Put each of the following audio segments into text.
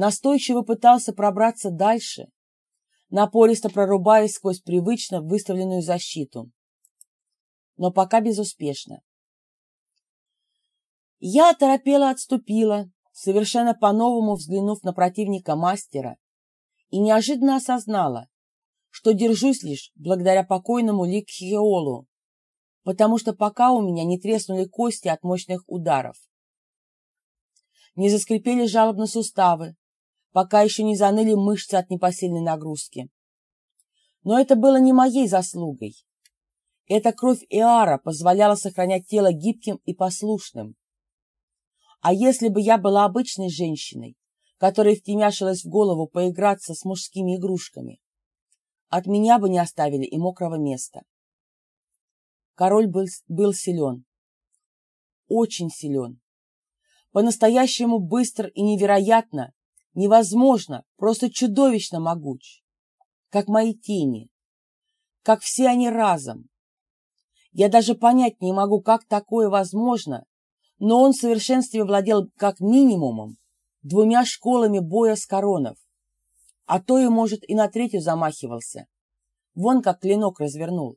настойчиво пытался пробраться дальше, напористо прорубаясь сквозь привычно выставленную защиту. Но пока безуспешно. Я торопела отступила, совершенно по-новому взглянув на противника мастера, и неожиданно осознала, что держусь лишь благодаря покойному Ликхиолу, потому что пока у меня не треснули кости от мощных ударов. Не заскрипели жалобно суставы, пока еще не заныли мышцы от непосильной нагрузки. Но это было не моей заслугой. Эта кровь Иара позволяла сохранять тело гибким и послушным. А если бы я была обычной женщиной, которая втемяшилась в голову поиграться с мужскими игрушками, от меня бы не оставили и мокрого места. Король был, был силен. Очень силен. По-настоящему быстр и невероятно, невозможно, просто чудовищно могуч. Как мои тени. Как все они разом. Я даже понять не могу, как такое возможно, но он в совершенстве владел как минимумом двумя школами боя с коронов, а то и, может, и на третью замахивался. Вон как клинок развернул.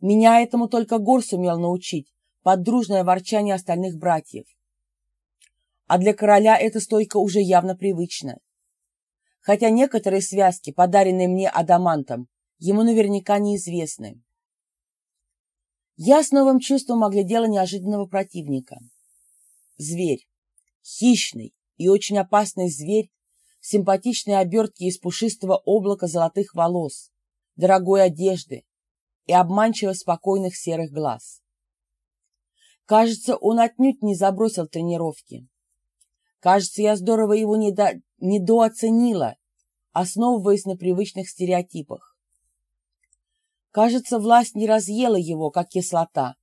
Меня этому только Гор сумел научить, под дружное ворчание остальных братьев. А для короля эта стойка уже явно привычна. Хотя некоторые связки, подаренные мне адамантом, ему наверняка неизвестны. Я с новым чувством оглядела неожиданного противника. Зверь. Хищный и очень опасный зверь в симпатичной обертке из пушистого облака золотых волос, дорогой одежды и обманчиво спокойных серых глаз. Кажется, он отнюдь не забросил тренировки. Кажется, я здорово его недо... недооценила, основываясь на привычных стереотипах. Кажется, власть не разъела его, как кислота,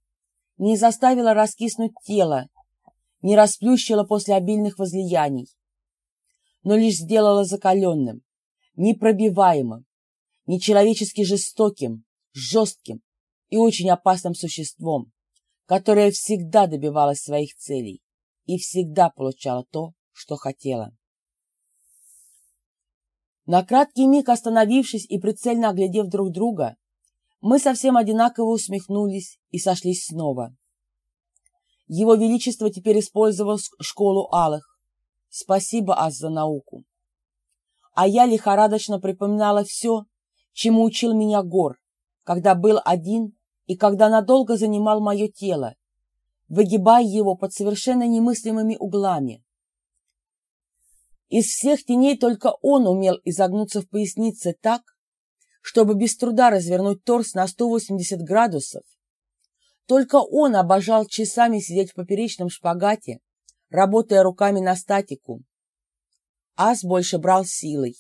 не заставила раскиснуть тело, не расплющила после обильных возлияний, но лишь сделала закаленным, непробиваемым, нечеловечески жестоким, жестким и очень опасным существом, которое всегда добивалось своих целей и всегда получала то, что хотела. На краткий миг остановившись и прицельно оглядев друг друга, мы совсем одинаково усмехнулись и сошлись снова. Его Величество теперь использовал школу алых. Спасибо, Ас, за науку. А я лихорадочно припоминала все, чему учил меня Гор, когда был один и когда надолго занимал мое тело, выгибая его под совершенно немыслимыми углами. Из всех теней только он умел изогнуться в пояснице так, чтобы без труда развернуть торс на 180 градусов. Только он обожал часами сидеть в поперечном шпагате, работая руками на статику. Ас больше брал силой.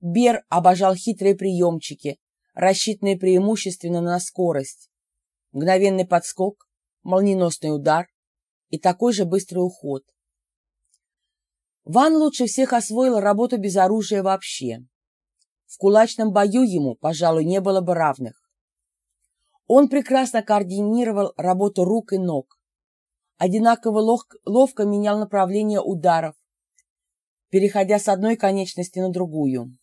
Бер обожал хитрые приемчики, рассчитанные преимущественно на скорость. Мгновенный подскок, молниеносный удар и такой же быстрый уход. Ван лучше всех освоил работу без оружия вообще. В кулачном бою ему, пожалуй, не было бы равных. Он прекрасно координировал работу рук и ног, одинаково ловко менял направление ударов, переходя с одной конечности на другую.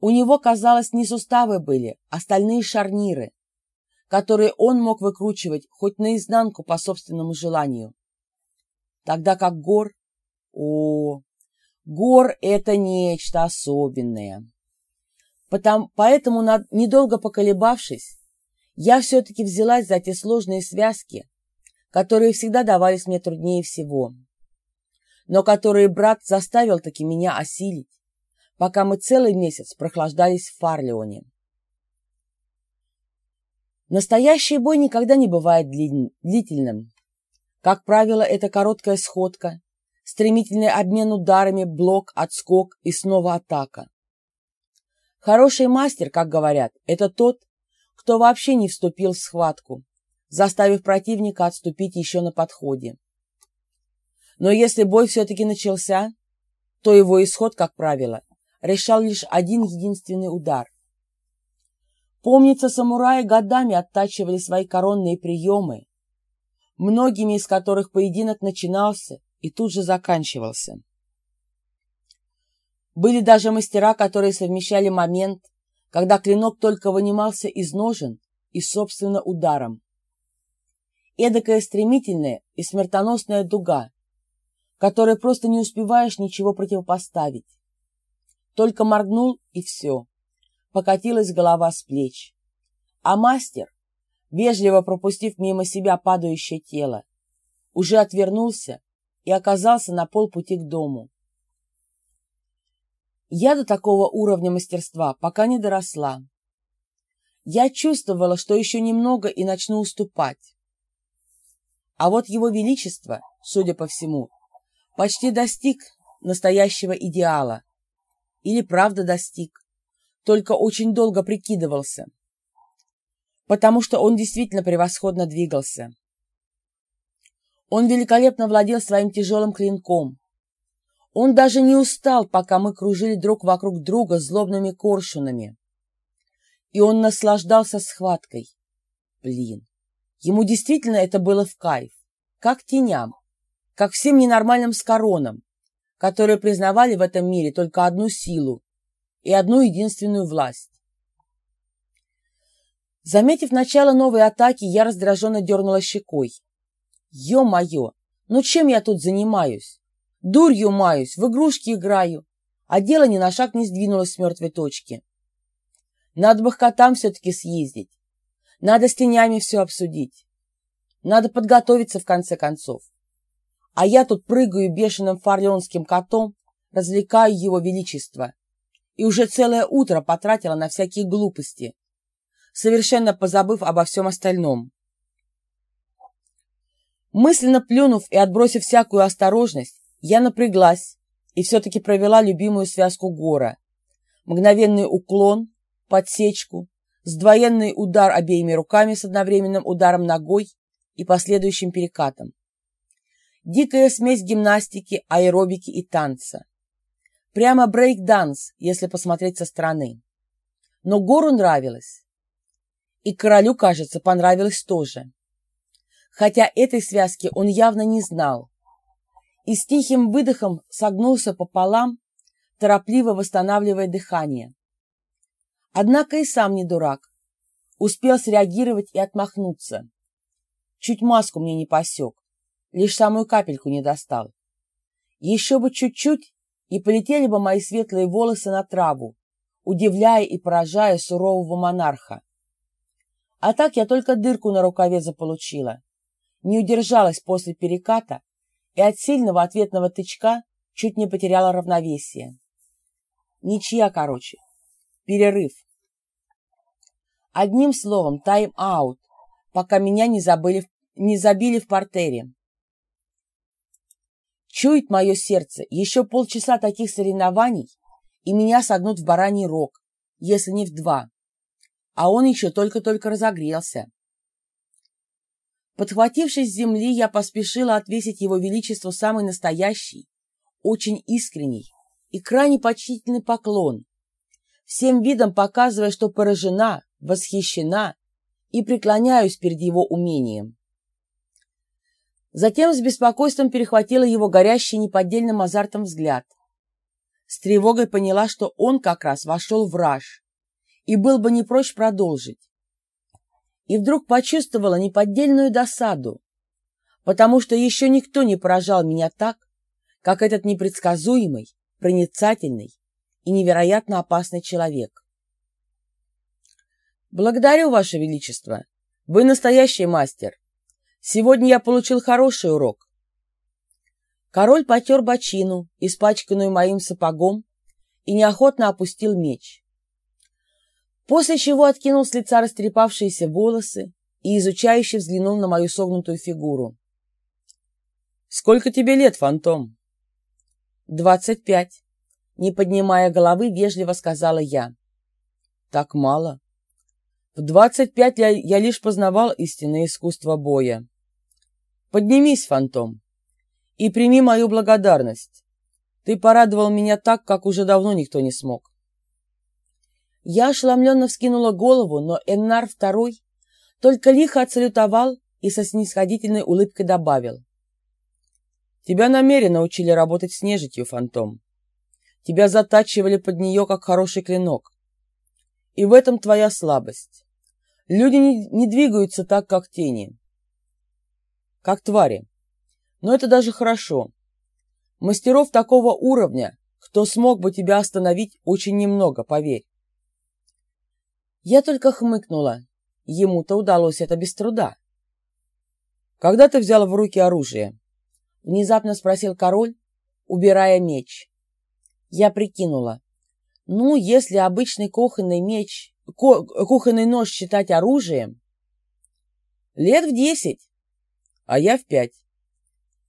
У него, казалось, не суставы были, а стальные шарниры, которые он мог выкручивать хоть наизнанку по собственному желанию. Тогда как гор... О, Гор — это нечто особенное. Потому, поэтому, недолго поколебавшись, я все-таки взялась за те сложные связки, которые всегда давались мне труднее всего, но которые брат заставил таки меня осилить, пока мы целый месяц прохлаждались в Фарлеоне. Настоящий бой никогда не бывает длительным. Как правило, это короткая сходка, стремительный обмен ударами, блок, отскок и снова атака. Хороший мастер, как говорят, это тот, кто вообще не вступил в схватку, заставив противника отступить еще на подходе. Но если бой все-таки начался, то его исход, как правило, решал лишь один единственный удар. Помнится, самураи годами оттачивали свои коронные приемы, многими из которых поединок начинался и тут же заканчивался. Были даже мастера, которые совмещали момент, когда клинок только вынимался из ножен и, собственно, ударом. Эдакая стремительная и смертоносная дуга, которой просто не успеваешь ничего противопоставить. Только моргнул, и все. Покатилась голова с плеч. А мастер, вежливо пропустив мимо себя падающее тело, уже отвернулся и оказался на полпути к дому. Я до такого уровня мастерства пока не доросла. Я чувствовала, что еще немного и начну уступать. А вот его величество, судя по всему, почти достиг настоящего идеала. Или правда достиг, только очень долго прикидывался. Потому что он действительно превосходно двигался. Он великолепно владел своим тяжелым клинком. Он даже не устал, пока мы кружили друг вокруг друга злобными коршунами. И он наслаждался схваткой. Блин, ему действительно это было в кайф, как теням как всем ненормальным скоронам, которые признавали в этом мире только одну силу и одну единственную власть. Заметив начало новой атаки, я раздраженно дернула щекой. Ё-моё, ну чем я тут занимаюсь? Дурью маюсь, в игрушки играю, а дело ни на шаг не сдвинулось с мертвой точки. Надо бы к котам все-таки съездить. Надо с тенями все обсудить. Надо подготовиться в конце концов а я тут прыгаю бешеным фарлеонским котом, развлекаю его величество, и уже целое утро потратила на всякие глупости, совершенно позабыв обо всем остальном. Мысленно плюнув и отбросив всякую осторожность, я напряглась и все-таки провела любимую связку гора. Мгновенный уклон, подсечку, сдвоенный удар обеими руками с одновременным ударом ногой и последующим перекатом. Дикая смесь гимнастики, аэробики и танца. Прямо брейк-данс, если посмотреть со стороны. Но Гору нравилось. И королю, кажется, понравилось тоже. Хотя этой связки он явно не знал. И с тихим выдохом согнулся пополам, торопливо восстанавливая дыхание. Однако и сам не дурак. Успел среагировать и отмахнуться. Чуть маску мне не посек лишь самую капельку не достал. Еще бы чуть-чуть, и полетели бы мои светлые волосы на траву, удивляя и поражая сурового монарха. А так я только дырку на рукаве заполучила. Не удержалась после переката и от сильного ответного тычка чуть не потеряла равновесие. Ничья, короче. Перерыв. Одним словом, тайм-аут, пока меня не, забыли, не забили в портере. Чует мое сердце, еще полчаса таких соревнований, и меня согнут в бараний рог, если не в два. А он еще только-только разогрелся. Подхватившись с земли, я поспешила отвесить его величеству самый настоящий, очень искренний и крайне почтительный поклон, всем видом показывая, что поражена, восхищена и преклоняюсь перед его умением. Затем с беспокойством перехватила его горящий неподдельным азартом взгляд. С тревогой поняла, что он как раз вошел в раж и был бы не прочь продолжить. И вдруг почувствовала неподдельную досаду, потому что еще никто не поражал меня так, как этот непредсказуемый, проницательный и невероятно опасный человек. «Благодарю, Ваше Величество! Вы настоящий мастер!» Сегодня я получил хороший урок. Король потер бочину, испачканную моим сапогом, и неохотно опустил меч. После чего откинул с лица растрепавшиеся волосы и изучающе взглянул на мою согнутую фигуру. «Сколько тебе лет, фантом?» «Двадцать пять», — не поднимая головы, вежливо сказала я. «Так мало. В двадцать пять я, лишь познавал истинное искусство боя. Поднимись, фантом, и прими мою благодарность. Ты порадовал меня так, как уже давно никто не смог. Я ошеломленно вскинула голову, но Эннар второй только лихо отсалютовал и со снисходительной улыбкой добавил. Тебя намеренно учили работать с нежитью, фантом. тебя затачивали под нее, как хороший клинок. И в этом твоя слабость. Люди не, не двигаются так, как тени. Как твари. Но это даже хорошо. Мастеров такого уровня, кто смог бы тебя остановить, очень немного, поверь. Я только хмыкнула. Ему-то удалось это без труда. «Когда ты взял в руки оружие?» Внезапно спросил король, убирая меч. Я прикинула. Ну, если обычный кухонный меч, кухонный нож считать оружием, лет в десять, а я в пять.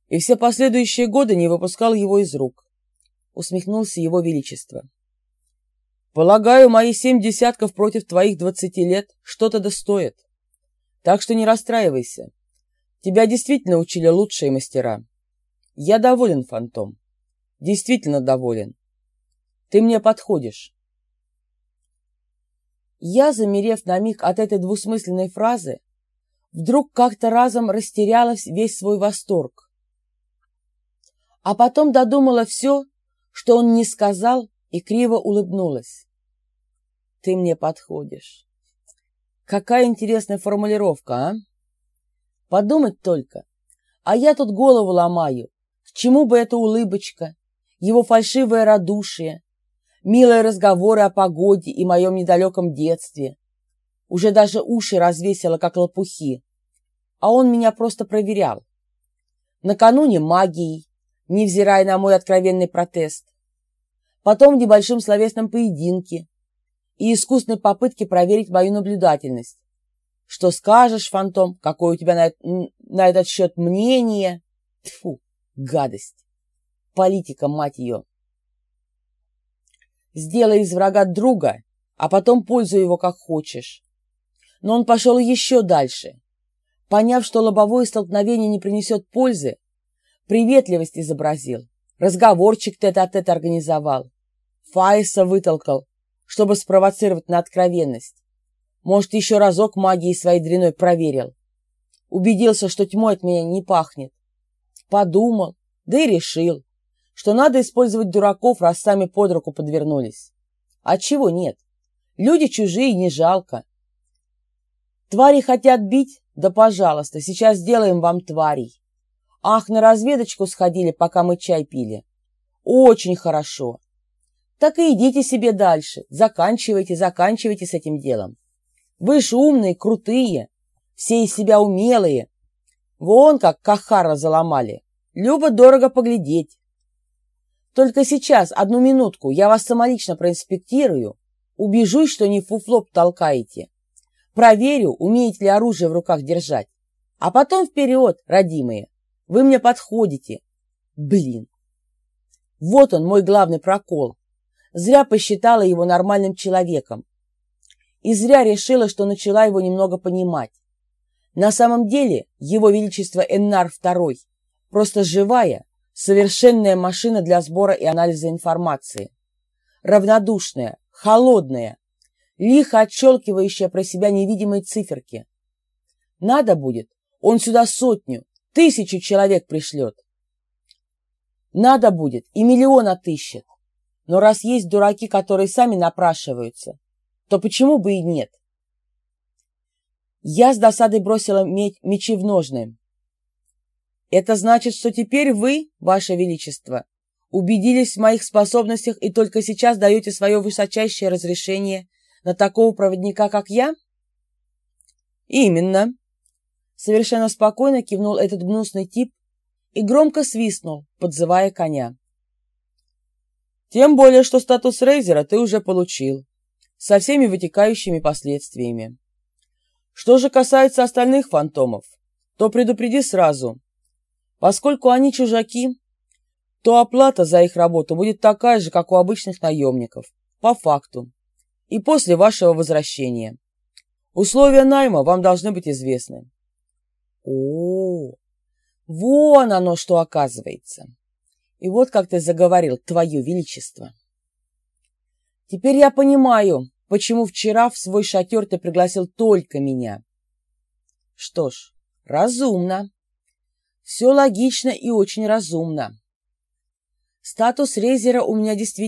И все последующие годы не выпускал его из рук. Усмехнулся его величество. Полагаю, мои семь десятков против твоих двадцати лет что-то достоят. Так что не расстраивайся. Тебя действительно учили лучшие мастера. Я доволен, Фантом. Действительно доволен. Ты мне подходишь. Я, замерев на миг от этой двусмысленной фразы, вдруг как-то разом растеряла весь свой восторг. А потом додумала все, что он не сказал, и криво улыбнулась. «Ты мне подходишь». Какая интересная формулировка, а? Подумать только. А я тут голову ломаю. К чему бы эта улыбочка, его фальшивое радушие, милые разговоры о погоде и моем недалеком детстве. Уже даже уши развесила, как лопухи. А он меня просто проверял. Накануне магией, невзирая на мой откровенный протест. Потом в небольшом словесном поединке и искусной попытке проверить мою наблюдательность. Что скажешь, фантом, какое у тебя на, на этот счет мнение? Тьфу, гадость. Политика, мать ее. Сделай из врага друга, а потом пользуй его как хочешь. Но он пошел еще дальше. Поняв, что лобовое столкновение не принесет пользы, приветливость изобразил, разговорчик тет-а-тет -тет организовал, Файса вытолкал, чтобы спровоцировать на откровенность. Может, еще разок магией своей дряной проверил. Убедился, что тьмой от меня не пахнет. Подумал, да и решил, что надо использовать дураков, раз сами под руку подвернулись. А чего нет? Люди чужие, не жалко. Твари хотят бить? Да пожалуйста, сейчас сделаем вам тварей. Ах, на разведочку сходили, пока мы чай пили. Очень хорошо. Так и идите себе дальше. Заканчивайте, заканчивайте с этим делом. Вы же умные, крутые, все из себя умелые. Вон как Кахара заломали. Любо-дорого поглядеть. Только сейчас, одну минутку, я вас самолично проинспектирую, убежусь, что не фуфлоп толкаете. Проверю, умеете ли оружие в руках держать. А потом вперед, родимые. Вы мне подходите. Блин. Вот он, мой главный прокол. Зря посчитала его нормальным человеком. И зря решила, что начала его немного понимать. На самом деле, его величество Эннар II просто живая, Совершенная машина для сбора и анализа информации. Равнодушная, холодная, лихо отщелкивающая про себя невидимые циферки. Надо будет, он сюда сотню, тысячу человек пришлет. Надо будет, и миллион отыщет. Но раз есть дураки, которые сами напрашиваются, то почему бы и нет? Я с досадой бросила мечи в ножны. Это значит, что теперь вы, ваше величество, убедились в моих способностях и только сейчас даете свое высочайшее разрешение на такого проводника, как я? Именно. Совершенно спокойно кивнул этот гнусный тип и громко свистнул, подзывая коня. Тем более, что статус Рейзера ты уже получил, со всеми вытекающими последствиями. Что же касается остальных фантомов, то предупреди сразу, Поскольку они чужаки, то оплата за их работу будет такая же, как у обычных наемников, по факту, и после вашего возвращения. Условия найма вам должны быть известны. О, -о вон оно что оказывается. И вот как ты заговорил, твое величество. Теперь я понимаю, почему вчера в свой шатер ты пригласил только меня. Что ж, разумно. Все логично и очень разумно. Статус Рейзера у меня действительно